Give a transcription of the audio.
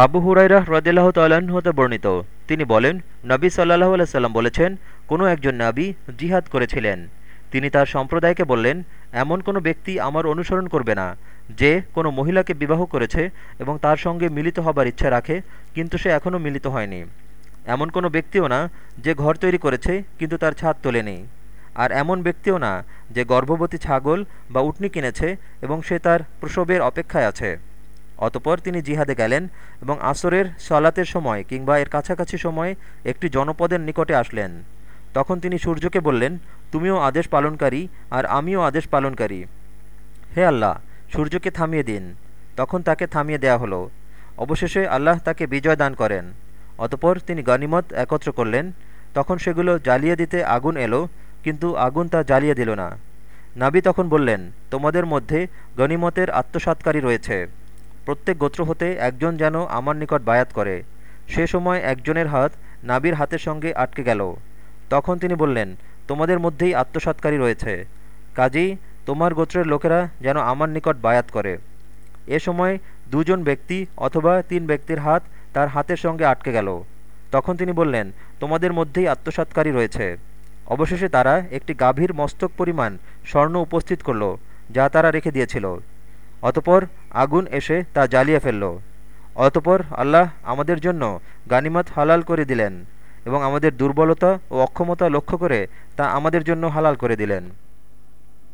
আবু হুরাইরা হ্রদিল্লাহ তাল্লাহ্ন হতে বর্ণিত। তিনি বলেন, নবী সাল্লাহ আলাইসাল্লাম বলেছেন, কোনো একজন নাবী জিহাদ করেছিলেন। তিনি তার সম্প্রদায়কে বললেন, এমন কোনো ব্যক্তি আমার অনুসরণ করবে না, যে কোনো মহিলাকে বিবাহ করেছে এবং তার সঙ্গে মিলিত হবার ইচ্ছা রাখে, কিন্তু সে এখনও মিলিত হয়নি। এমন কোনো ব্যক্তিও না যে ঘর তৈরি করেছে, কিন্তু তার ছাদ তোলেনি। আর এমন ব্যক্তিও না যে গর্ভবতী ছাগল বা উটনি কিনেছে এবং সে তার প্রসবের অপেক্ষায় আছে। অতপর তিনি জিহাদে গেলেন এবং আসরের সলাতের সময় কিংবা এর কাছাকাছি সময়ে একটি জনপদের নিকটে আসলেন। তখন তিনি সূর্যকে বললেন, তুমিও আদেশ পালনকারী আর আমিও আদেশ পালনকারী। হে আল্লাহ, সূর্যকে থামিয়ে দিন। তখন তাকে থামিয়ে দেয়া হলো। অবশেষে আল্লাহ তাকে বিজয় দান করেন। অতপর তিনি গনিমত একত্র করলেন। তখন সেগুলো জ্বালিয়ে দিতে আগুন এলো, কিন্তু আগুন তা জ্বালিয়ে দিল না। নাবি তখন বললেন, তোমাদের মধ্যে গনিমতের আত্মসাতকারী রয়েছে। প্রত্যেক গোত্র হতে একজন যেন আমার নিকট বায়াত করে। সে সময় একজনের হাত নাবির হাতের সঙ্গে আটকে গেল। তখন তিনি বললেন, তোমাদের মধ্যেই আত্মসাতকারী রয়েছে। কাজেই তোমার গোত্রের লোকেরা যেন আমার নিকট বায়াত করে। এ সময় দুজন ব্যক্তি অথবা তিন ব্যক্তির হাত তার হাতের সঙ্গে আটকে গেল। তখন তিনি বললেন, তোমাদের মধ্যেই আত্মসাতকারী রয়েছে। অবশেষে তারা একটি গাভীর মস্তক পরিমাণ স্বর্ণ উপস্থিত করল, যা তারা রেখে দিয়েছিল। অতপর আগুন এসে তা জ্বালিয়ে ফেলল। অতপর আল্লাহ আমাদের জন্য গানিমাত হালাল করে দিলেন এবং আমাদের দুর্বলতা ও অক্ষমতা লক্ষ্য করে তা আমাদের জন্য হালাল করে দিলেন।